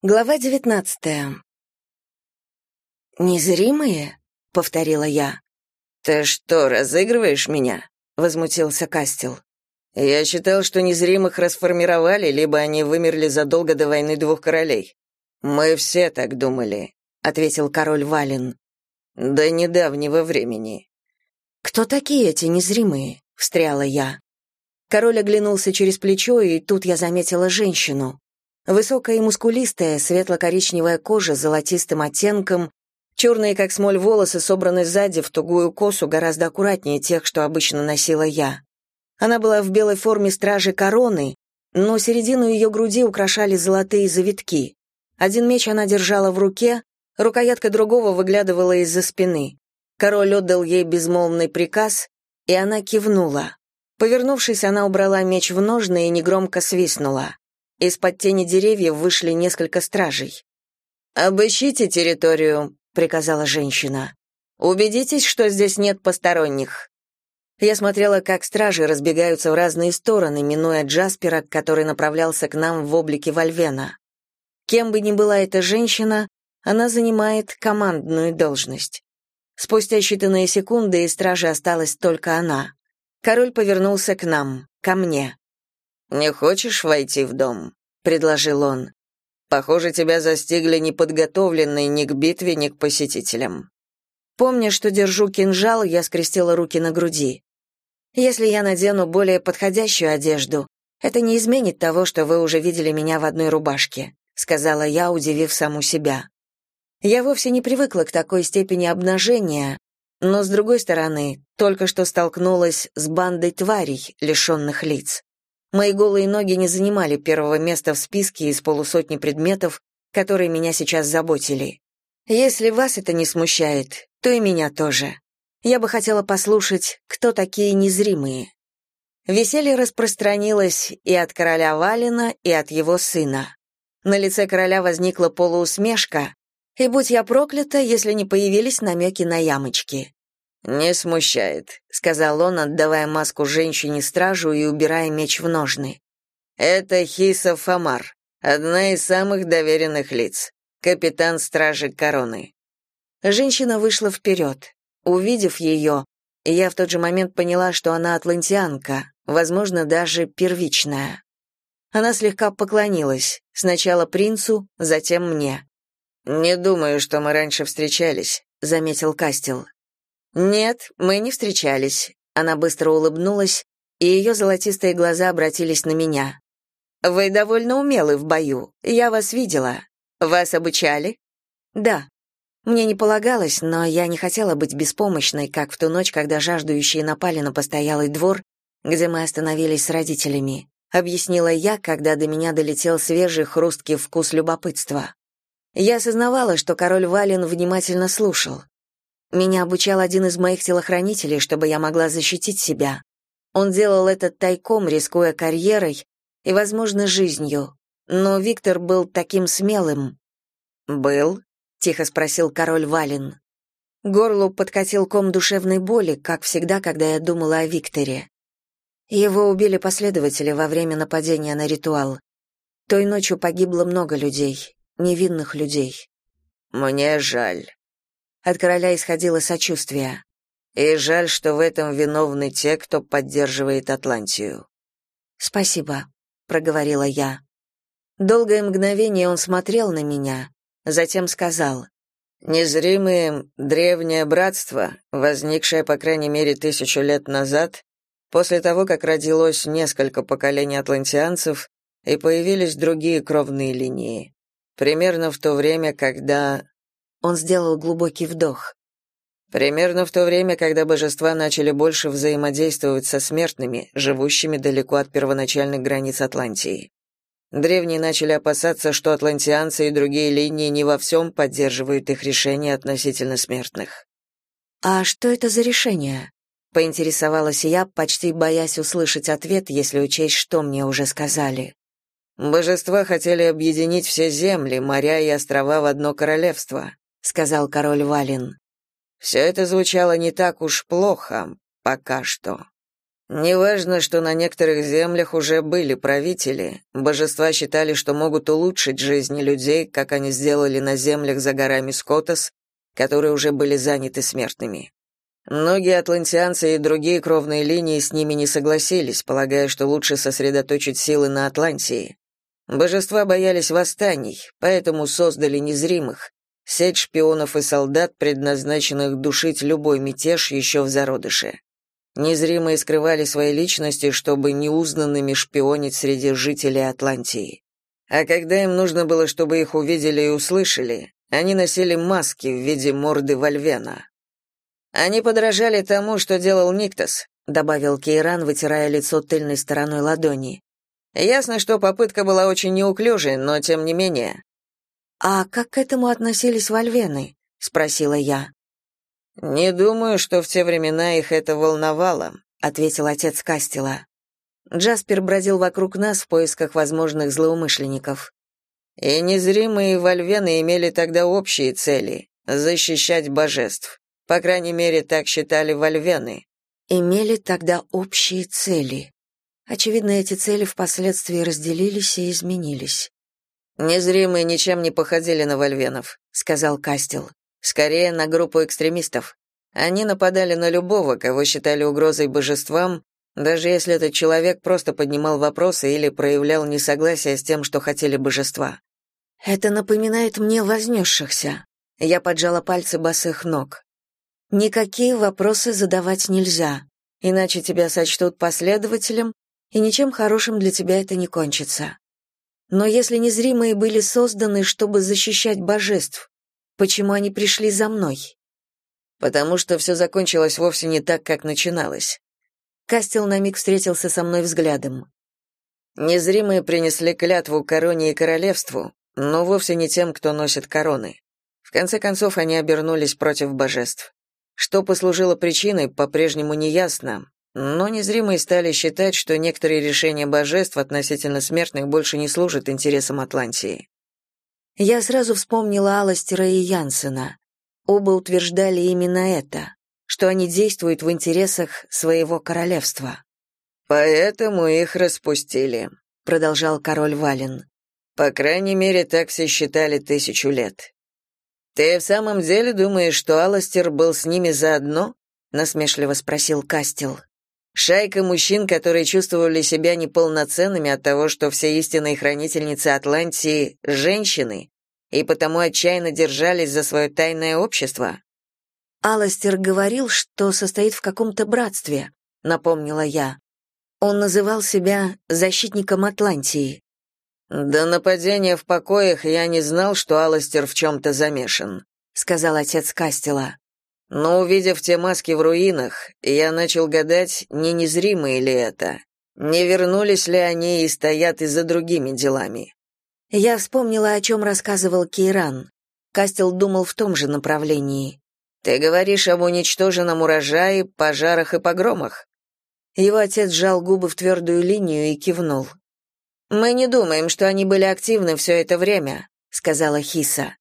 Глава девятнадцатая. «Незримые?» — повторила я. «Ты что, разыгрываешь меня?» — возмутился Кастел. «Я считал, что незримых расформировали, либо они вымерли задолго до войны двух королей. Мы все так думали», — ответил король Вален. «До недавнего времени». «Кто такие эти незримые?» — встряла я. Король оглянулся через плечо, и тут я заметила женщину. Высокая и мускулистая, светло-коричневая кожа с золотистым оттенком, черные, как смоль, волосы собраны сзади в тугую косу гораздо аккуратнее тех, что обычно носила я. Она была в белой форме стражи короны, но середину ее груди украшали золотые завитки. Один меч она держала в руке, рукоятка другого выглядывала из-за спины. Король отдал ей безмолвный приказ, и она кивнула. Повернувшись, она убрала меч в ножны и негромко свистнула. Из-под тени деревьев вышли несколько стражей. «Обыщите территорию», — приказала женщина. «Убедитесь, что здесь нет посторонних». Я смотрела, как стражи разбегаются в разные стороны, минуя Джаспера, который направлялся к нам в облике Вольвена. Кем бы ни была эта женщина, она занимает командную должность. Спустя считанные секунды из стражи осталась только она. Король повернулся к нам, ко мне. «Не хочешь войти в дом?» — предложил он. «Похоже, тебя застигли неподготовленной ни к битве, ни к посетителям». Помня, что держу кинжал, я скрестила руки на груди. «Если я надену более подходящую одежду, это не изменит того, что вы уже видели меня в одной рубашке», — сказала я, удивив саму себя. Я вовсе не привыкла к такой степени обнажения, но, с другой стороны, только что столкнулась с бандой тварей, лишенных лиц. Мои голые ноги не занимали первого места в списке из полусотни предметов, которые меня сейчас заботили. Если вас это не смущает, то и меня тоже. Я бы хотела послушать, кто такие незримые. Веселье распространилось и от короля Валина, и от его сына. На лице короля возникла полуусмешка, и будь я проклята, если не появились намеки на ямочки. «Не смущает», — сказал он, отдавая маску женщине-стражу и убирая меч в ножны. «Это Хиса Фамар, одна из самых доверенных лиц, капитан стражи короны». Женщина вышла вперед. Увидев ее, я в тот же момент поняла, что она атлантианка, возможно, даже первичная. Она слегка поклонилась, сначала принцу, затем мне. «Не думаю, что мы раньше встречались», — заметил Кастел. «Нет, мы не встречались». Она быстро улыбнулась, и ее золотистые глаза обратились на меня. «Вы довольно умелы в бою. Я вас видела. Вас обучали?» «Да». Мне не полагалось, но я не хотела быть беспомощной, как в ту ночь, когда жаждущие напали на постоялый двор, где мы остановились с родителями, объяснила я, когда до меня долетел свежий хрусткий вкус любопытства. Я осознавала, что король Вален внимательно слушал. Меня обучал один из моих телохранителей, чтобы я могла защитить себя. Он делал это тайком, рискуя карьерой и, возможно, жизнью. Но Виктор был таким смелым. «Был?» — тихо спросил король Вален. Горлу подкатил ком душевной боли, как всегда, когда я думала о Викторе. Его убили последователи во время нападения на ритуал. Той ночью погибло много людей, невинных людей. «Мне жаль», от короля исходило сочувствие. И жаль, что в этом виновны те, кто поддерживает Атлантию. Спасибо, проговорила я. Долгое мгновение он смотрел на меня, затем сказал: Незримые древнее братство, возникшее по крайней мере тысячу лет назад, после того, как родилось несколько поколений атлантианцев и появились другие кровные линии. Примерно в то время, когда он сделал глубокий вдох. Примерно в то время, когда божества начали больше взаимодействовать со смертными, живущими далеко от первоначальных границ Атлантии. Древние начали опасаться, что атлантианцы и другие линии не во всем поддерживают их решения относительно смертных. «А что это за решение?» — поинтересовалась я, почти боясь услышать ответ, если учесть, что мне уже сказали. Божества хотели объединить все земли, моря и острова в одно королевство сказал король Валин. «Все это звучало не так уж плохо, пока что. Неважно, что на некоторых землях уже были правители, божества считали, что могут улучшить жизни людей, как они сделали на землях за горами Скотос, которые уже были заняты смертными. Многие атлантианцы и другие кровные линии с ними не согласились, полагая, что лучше сосредоточить силы на Атлантии. Божества боялись восстаний, поэтому создали незримых, сеть шпионов и солдат, предназначенных душить любой мятеж еще в зародыше. Незримые скрывали свои личности, чтобы неузнанными шпионить среди жителей Атлантии. А когда им нужно было, чтобы их увидели и услышали, они носили маски в виде морды Вольвена. Они подражали тому, что делал Никтос, добавил Кейран, вытирая лицо тыльной стороной ладони. Ясно, что попытка была очень неуклюжей, но тем не менее. А как к этому относились вольвены? спросила я. «Не думаю, что в те времена их это волновало», — ответил отец Кастела. Джаспер бродил вокруг нас в поисках возможных злоумышленников. «И незримые вольвены имели тогда общие цели — защищать божеств. По крайней мере, так считали вольвены». «Имели тогда общие цели», Очевидно, эти цели впоследствии разделились и изменились. «Незримые ничем не походили на вольвенов», — сказал Кастел. Скорее, на группу экстремистов. Они нападали на любого, кого считали угрозой божествам, даже если этот человек просто поднимал вопросы или проявлял несогласие с тем, что хотели божества. «Это напоминает мне вознесшихся». Я поджала пальцы босых ног. «Никакие вопросы задавать нельзя, иначе тебя сочтут последователем, и ничем хорошим для тебя это не кончится. Но если незримые были созданы, чтобы защищать божеств, Почему они пришли за мной? Потому что все закончилось вовсе не так, как начиналось. Кастел на миг встретился со мной взглядом. Незримые принесли клятву короне и королевству, но вовсе не тем, кто носит короны. В конце концов, они обернулись против божеств. Что послужило причиной, по-прежнему неясно, но незримые стали считать, что некоторые решения божеств относительно смертных больше не служат интересам Атлантии. Я сразу вспомнила Аластера и Янсена. Оба утверждали именно это, что они действуют в интересах своего королевства. «Поэтому их распустили», — продолжал король Вален. «По крайней мере, так все считали тысячу лет». «Ты в самом деле думаешь, что Аластер был с ними заодно?» — насмешливо спросил Кастел. Шайка мужчин, которые чувствовали себя неполноценными от того, что все истинные хранительницы Атлантии — женщины, и потому отчаянно держались за свое тайное общество. Аластер говорил, что состоит в каком-то братстве, напомнила я. Он называл себя защитником Атлантии. До нападения в покоях я не знал, что Аластер в чем-то замешан, сказал отец Кастела. Но увидев те маски в руинах, я начал гадать, не незримые ли это, не вернулись ли они и стоят и за другими делами. Я вспомнила, о чем рассказывал Кейран. Кастел думал в том же направлении. «Ты говоришь об уничтоженном урожае, пожарах и погромах?» Его отец сжал губы в твердую линию и кивнул. «Мы не думаем, что они были активны все это время», — сказала Хиса.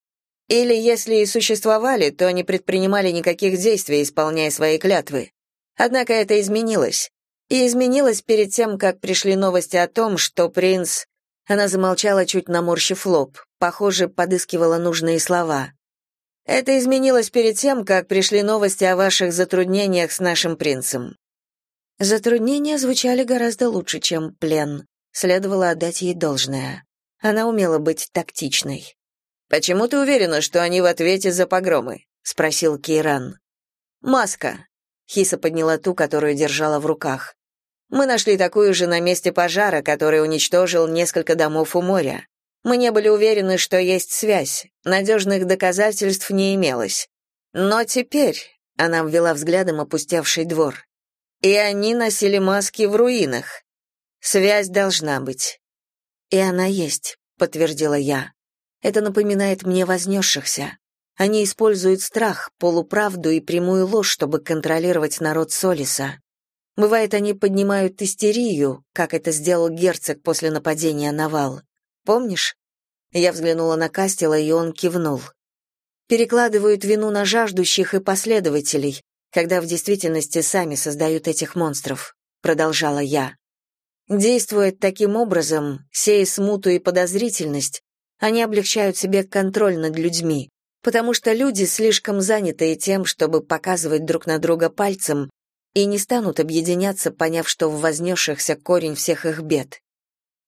Или, если и существовали, то не предпринимали никаких действий, исполняя свои клятвы. Однако это изменилось. И изменилось перед тем, как пришли новости о том, что принц... Она замолчала, чуть наморщив лоб, похоже, подыскивала нужные слова. Это изменилось перед тем, как пришли новости о ваших затруднениях с нашим принцем. Затруднения звучали гораздо лучше, чем плен. Следовало отдать ей должное. Она умела быть тактичной. «Почему ты уверена, что они в ответе за погромы?» — спросил Кейран. «Маска». Хиса подняла ту, которую держала в руках. «Мы нашли такую же на месте пожара, который уничтожил несколько домов у моря. Мы не были уверены, что есть связь. Надежных доказательств не имелось. Но теперь...» — она ввела взглядом опустевший двор. «И они носили маски в руинах. Связь должна быть». «И она есть», — подтвердила я. Это напоминает мне вознесшихся. Они используют страх, полуправду и прямую ложь, чтобы контролировать народ Солиса. Бывает, они поднимают истерию, как это сделал герцог после нападения на вал. Помнишь? Я взглянула на Кастела, и он кивнул. Перекладывают вину на жаждущих и последователей, когда в действительности сами создают этих монстров, продолжала я. Действуя таким образом, сея смуту и подозрительность, они облегчают себе контроль над людьми, потому что люди слишком заняты тем, чтобы показывать друг на друга пальцем, и не станут объединяться, поняв, что в вознесшихся корень всех их бед.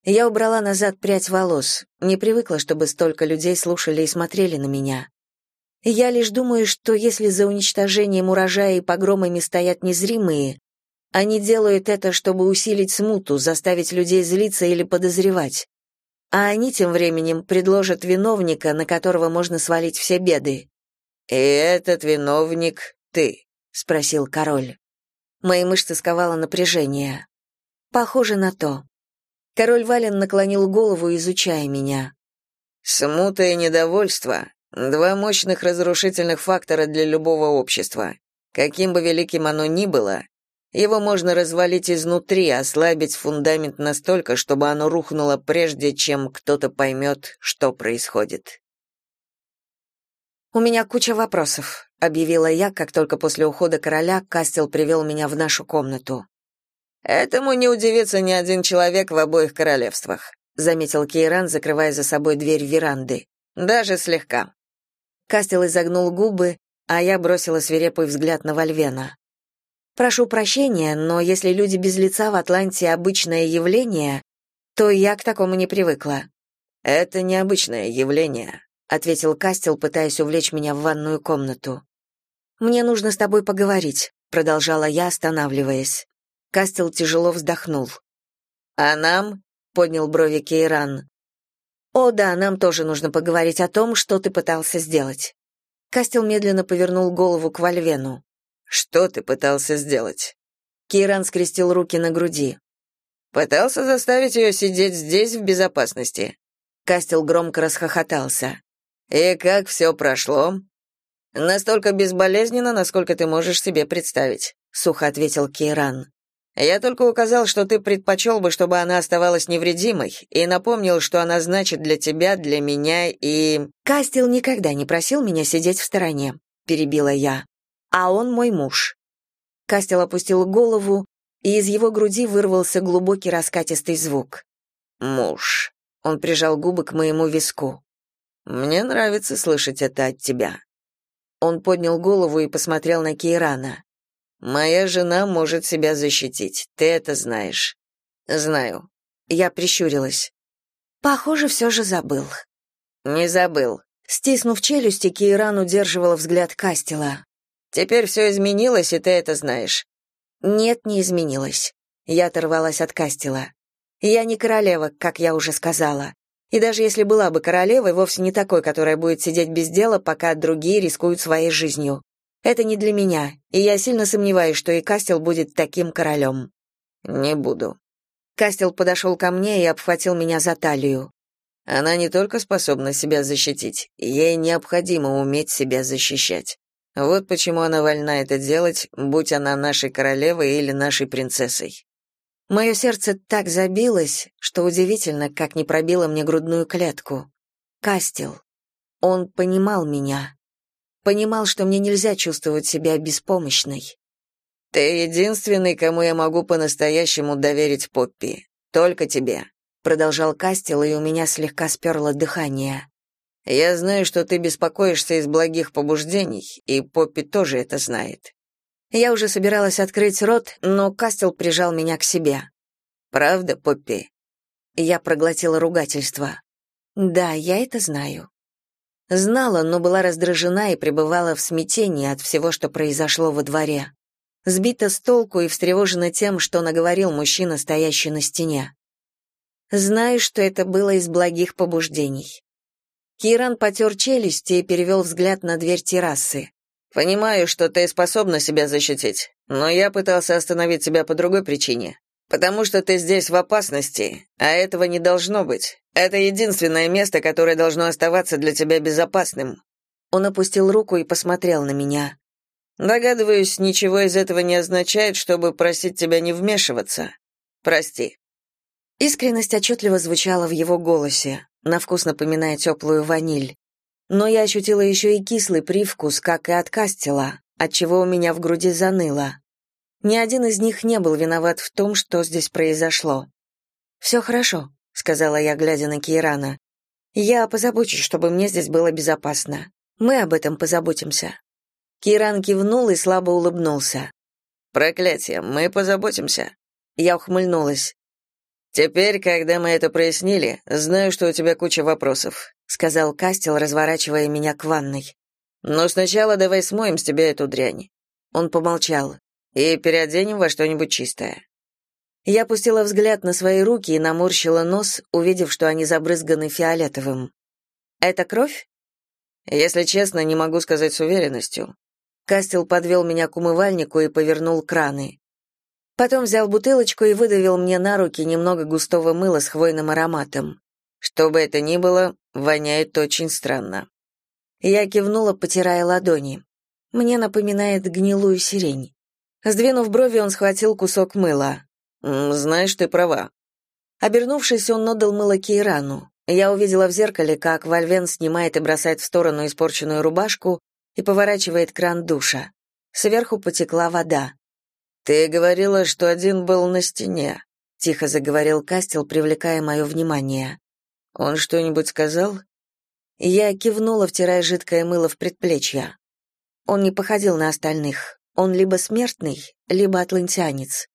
Я убрала назад прядь волос, не привыкла, чтобы столько людей слушали и смотрели на меня. Я лишь думаю, что если за уничтожением урожая и погромами стоят незримые, они делают это, чтобы усилить смуту, заставить людей злиться или подозревать. А они тем временем предложат виновника, на которого можно свалить все беды. «И этот виновник ты?» — спросил король. Мои мышцы сковало напряжение. Похоже на то. Король Вален наклонил голову, изучая меня. Смута и недовольство — два мощных разрушительных фактора для любого общества. Каким бы великим оно ни было, его можно развалить изнутри, ослабить фундамент настолько, чтобы оно рухнуло прежде, чем кто-то поймет, что происходит. «У меня куча вопросов», — объявила я, как только после ухода короля Кастел привел меня в нашу комнату. «Этому не удивится ни один человек в обоих королевствах», — заметил Кейран, закрывая за собой дверь веранды. «Даже слегка». Кастел изогнул губы, а я бросила свирепый взгляд на Вольвена. «Прошу прощения, но если люди без лица в Атланте обычное явление, то я к такому не привыкла». «Это необычное явление», ответил Кастел, пытаясь увлечь меня в ванную комнату. Мне нужно с тобой поговорить, продолжала я, останавливаясь. Кастел тяжело вздохнул. А нам? поднял брови Кейран. О, да, нам тоже нужно поговорить о том, что ты пытался сделать. Кастел медленно повернул голову к Вальвену. Что ты пытался сделать? Кейран скрестил руки на груди. Пытался заставить ее сидеть здесь в безопасности. Кастел громко расхохотался. «И как все прошло?» «Настолько безболезненно, насколько ты можешь себе представить», — сухо ответил Кейран. «Я только указал, что ты предпочел бы, чтобы она оставалась невредимой, и напомнил, что она значит для тебя, для меня и...» «Кастел никогда не просил меня сидеть в стороне», — перебила я. «А он мой муж». Кастел опустил голову, и из его груди вырвался глубокий раскатистый звук. «Муж». Он прижал губы к моему виску. Мне нравится слышать это от тебя. Он поднял голову и посмотрел на Кейрана. Моя жена может себя защитить. Ты это знаешь. Знаю. Я прищурилась. Похоже, все же забыл. Не забыл. Стиснув челюсти, Кейран удерживала взгляд Кастела. Теперь все изменилось, и ты это знаешь. Нет, не изменилось. Я оторвалась от Кастела. Я не королева, как я уже сказала. И даже если была бы королевой, вовсе не такой, которая будет сидеть без дела, пока другие рискуют своей жизнью. Это не для меня, и я сильно сомневаюсь, что и Кастел будет таким королем. Не буду. Кастел подошел ко мне и обхватил меня за талию. Она не только способна себя защитить, ей необходимо уметь себя защищать. Вот почему она вольна это делать, будь она нашей королевой или нашей принцессой. Мое сердце так забилось, что удивительно, как не пробило мне грудную клетку. Кастел. Он понимал меня. Понимал, что мне нельзя чувствовать себя беспомощной. «Ты единственный, кому я могу по-настоящему доверить Поппи. Только тебе», — продолжал Кастел, и у меня слегка сперло дыхание. «Я знаю, что ты беспокоишься из благих побуждений, и Поппи тоже это знает. Я уже собиралась открыть рот, но Кастел прижал меня к себе. «Правда, Поппи?» Я проглотила ругательство. «Да, я это знаю». Знала, но была раздражена и пребывала в смятении от всего, что произошло во дворе. Сбита с толку и встревожена тем, что наговорил мужчина, стоящий на стене. Знаю, что это было из благих побуждений. Киран потер челюсти и перевел взгляд на дверь террасы. Понимаю, что ты способна себя защитить, но я пытался остановить тебя по другой причине. Потому что ты здесь в опасности, а этого не должно быть. Это единственное место, которое должно оставаться для тебя безопасным. Он опустил руку и посмотрел на меня. Догадываюсь, ничего из этого не означает, чтобы просить тебя не вмешиваться. Прости. Искренность отчетливо звучала в его голосе, на вкус напоминая теплую ваниль но я ощутила еще и кислый привкус, как и от кастела, отчего у меня в груди заныло. Ни один из них не был виноват в том, что здесь произошло. «Все хорошо», — сказала я, глядя на Кейрана. «Я позабочусь, чтобы мне здесь было безопасно. Мы об этом позаботимся». Кейран кивнул и слабо улыбнулся. «Проклятие, мы позаботимся». Я ухмыльнулась. «Теперь, когда мы это прояснили, знаю, что у тебя куча вопросов», — сказал Кастел, разворачивая меня к ванной. «Но сначала давай смоем с тебя эту дрянь». Он помолчал. «И переоденем во что-нибудь чистое». Я опустила взгляд на свои руки и наморщила нос, увидев, что они забрызганы фиолетовым. «Это кровь?» «Если честно, не могу сказать с уверенностью». Кастел подвел меня к умывальнику и повернул краны. Потом взял бутылочку и выдавил мне на руки немного густого мыла с хвойным ароматом. Что бы это ни было, воняет очень странно. Я кивнула, потирая ладони. Мне напоминает гнилую сирень. Сдвинув брови, он схватил кусок мыла. «Знаешь, ты права». Обернувшись, он отдал мыло Кейрану. Я увидела в зеркале, как Вальвен снимает и бросает в сторону испорченную рубашку и поворачивает кран душа. Сверху потекла вода. «Ты говорила, что один был на стене», — тихо заговорил Кастел, привлекая мое внимание. «Он что-нибудь сказал?» Я кивнула, втирая жидкое мыло в предплечье. Он не походил на остальных. Он либо смертный, либо атлантианец.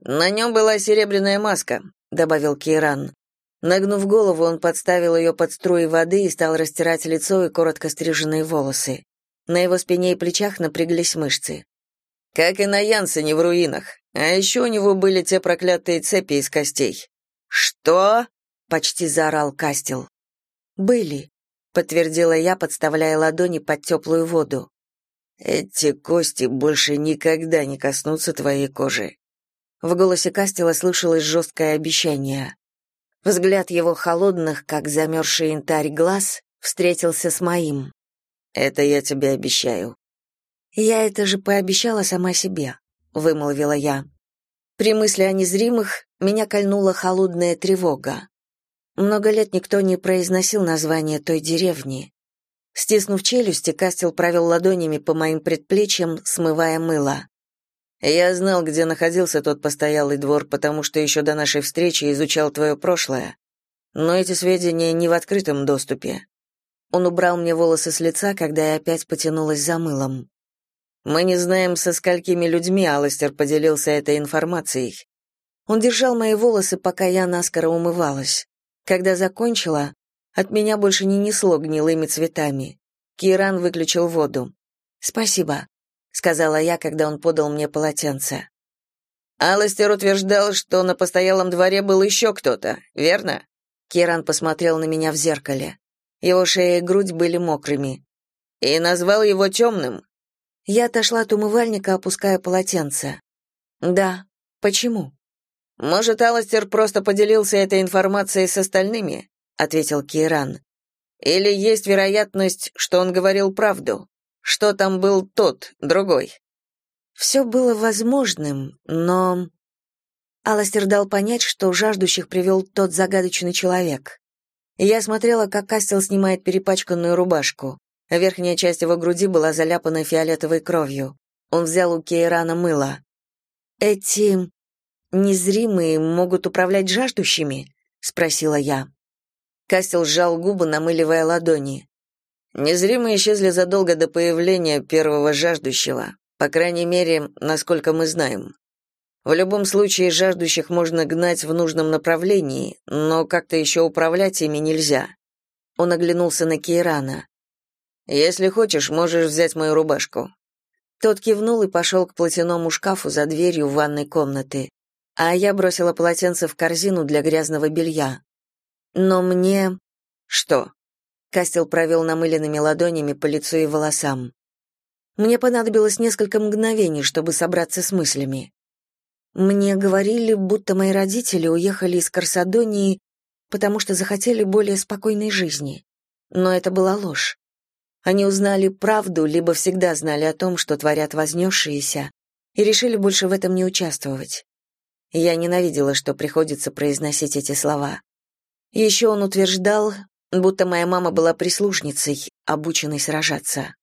«На нем была серебряная маска», — добавил Кейран. Нагнув голову, он подставил ее под струи воды и стал растирать лицо и коротко стриженные волосы. На его спине и плечах напряглись мышцы. «Как и на Янсене в руинах. А еще у него были те проклятые цепи из костей». «Что?» — почти заорал Кастел. «Были», — подтвердила я, подставляя ладони под теплую воду. «Эти кости больше никогда не коснутся твоей кожи», в голосе Кастела слышалось жесткое обещание. Взгляд его холодных, как замерзший янтарь глаз, встретился с моим. «Это я тебе обещаю». «Я это же пообещала сама себе», — вымолвила я. При мысли о незримых меня кольнула холодная тревога. Много лет никто не произносил название той деревни. Стиснув челюсти, Кастел провел ладонями по моим предплечьям, смывая мыло. Я знал, где находился тот постоялый двор, потому что еще до нашей встречи изучал твое прошлое. Но эти сведения не в открытом доступе. Он убрал мне волосы с лица, когда я опять потянулась за мылом. Мы не знаем, со сколькими людьми Аластер поделился этой информацией. Он держал мои волосы, пока я наскоро умывалась. Когда закончила, от меня больше не несло гнилыми цветами. Киран выключил воду. «Спасибо», сказала я, когда он подал мне полотенце. Аластер утверждал, что на постоялом дворе был еще кто-то, верно? Керан посмотрел на меня в зеркале. Его шея и грудь были мокрыми. И назвал его темным. Я отошла от умывальника, опуская полотенце. Да. Почему? Может, Аластер просто поделился этой информацией с остальными, ответил Киран. Или есть вероятность, что он говорил правду? Что там был тот, другой? Все было возможным, но... Аластер дал понять, что жаждущих привел тот загадочный человек. Я смотрела, как Кастел снимает перепачканную рубашку. Верхняя часть его груди была заляпана фиолетовой кровью. Он взял у Кейрана мыло. «Эти незримые могут управлять жаждущими?» — спросила я. Кастел сжал губы, намыливая ладони. Незримые исчезли задолго до появления первого жаждущего, по крайней мере, насколько мы знаем. В любом случае жаждущих можно гнать в нужном направлении, но как-то еще управлять ими нельзя. Он оглянулся на Кейрана. Если хочешь, можешь взять мою рубашку. Тот кивнул и пошел к платяному шкафу за дверью в ванной комнаты, а я бросила полотенце в корзину для грязного белья. Но мне... Что? Кастел провел намыленными ладонями по лицу и волосам. Мне понадобилось несколько мгновений, чтобы собраться с мыслями. Мне говорили, будто мои родители уехали из Корсадонии, потому что захотели более спокойной жизни. Но это была ложь. Они узнали правду, либо всегда знали о том, что творят вознесшиеся, и решили больше в этом не участвовать. Я ненавидела, что приходится произносить эти слова. Еще он утверждал, будто моя мама была прислужницей, обученной сражаться.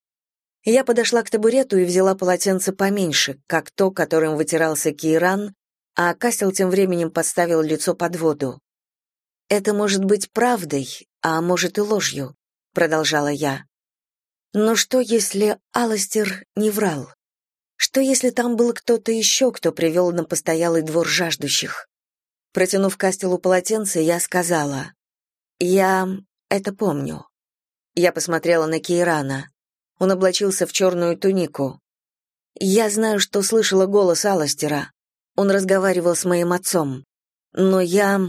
Я подошла к табурету и взяла полотенце поменьше, как то, которым вытирался Кейран, а Кастел тем временем подставил лицо под воду. «Это может быть правдой, а может и ложью», — продолжала я. «Но что, если Аластер не врал? Что, если там был кто-то еще, кто привел на постоялый двор жаждущих?» Протянув Кастелу полотенце, я сказала, «Я это помню». Я посмотрела на Кейрана. Он облачился в черную тунику. Я знаю, что слышала голос Аластера. Он разговаривал с моим отцом. Но я...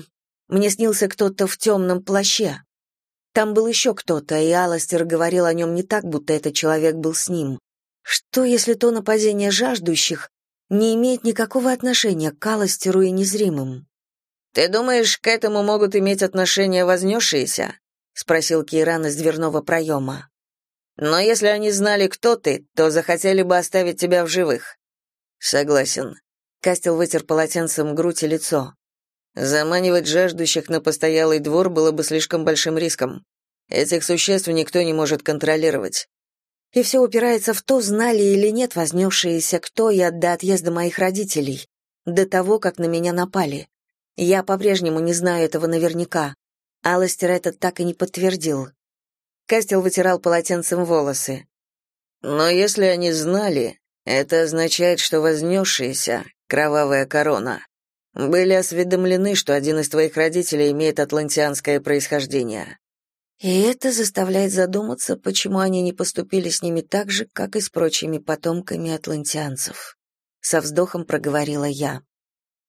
Мне снился кто-то в темном плаще. Там был еще кто-то, и Аластер говорил о нем не так, будто этот человек был с ним. Что, если то нападение жаждущих не имеет никакого отношения к Аластеру и незримым? «Ты думаешь, к этому могут иметь отношение вознесшиеся?» — спросил Кейран из дверного проема. Но если они знали, кто ты, то захотели бы оставить тебя в живых. Согласен. Кастел вытер полотенцем грудь и лицо. Заманивать жаждущих на постоялый двор было бы слишком большим риском. Этих существ никто не может контролировать. И все упирается в то, знали или нет вознесшиеся, кто я до отъезда моих родителей, до того, как на меня напали. Я по-прежнему не знаю этого наверняка. Алластер это так и не подтвердил. Кастел вытирал полотенцем волосы. Но если они знали, это означает, что вознесшиеся, кровавая корона, были осведомлены, что один из твоих родителей имеет атлантианское происхождение. И это заставляет задуматься, почему они не поступили с ними так же, как и с прочими потомками атлантианцев. Со вздохом проговорила я.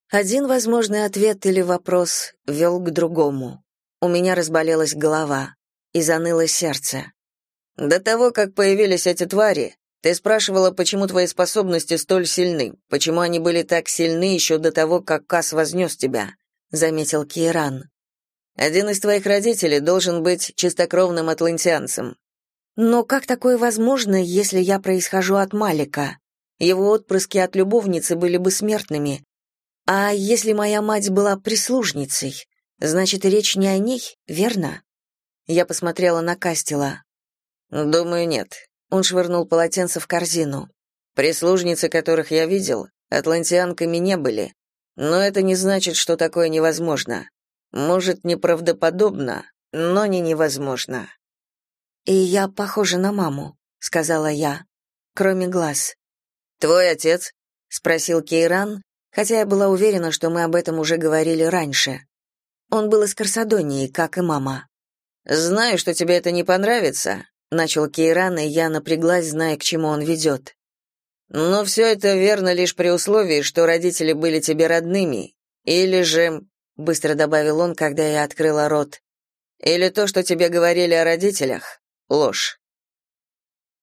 Один возможный ответ или вопрос вел к другому. У меня разболелась голова и заныло сердце. «До того, как появились эти твари, ты спрашивала, почему твои способности столь сильны, почему они были так сильны еще до того, как Кас вознес тебя», — заметил Киран. «Один из твоих родителей должен быть чистокровным атлантианцем». «Но как такое возможно, если я происхожу от Малика? Его отпрыски от любовницы были бы смертными. А если моя мать была прислужницей, значит, речь не о ней, верно?» Я посмотрела на Кастела. «Думаю, нет». Он швырнул полотенце в корзину. «Прислужницы, которых я видел, атлантианками не были. Но это не значит, что такое невозможно. Может, неправдоподобно, но не невозможно». «И я похожа на маму», — сказала я, кроме глаз. «Твой отец?» — спросил Кейран, хотя я была уверена, что мы об этом уже говорили раньше. Он был из Корсадонии, как и мама. «Знаю, что тебе это не понравится», — начал Кейран, и я напряглась, зная, к чему он ведет. «Но все это верно лишь при условии, что родители были тебе родными. Или же...» — быстро добавил он, когда я открыла рот. «Или то, что тебе говорили о родителях — ложь».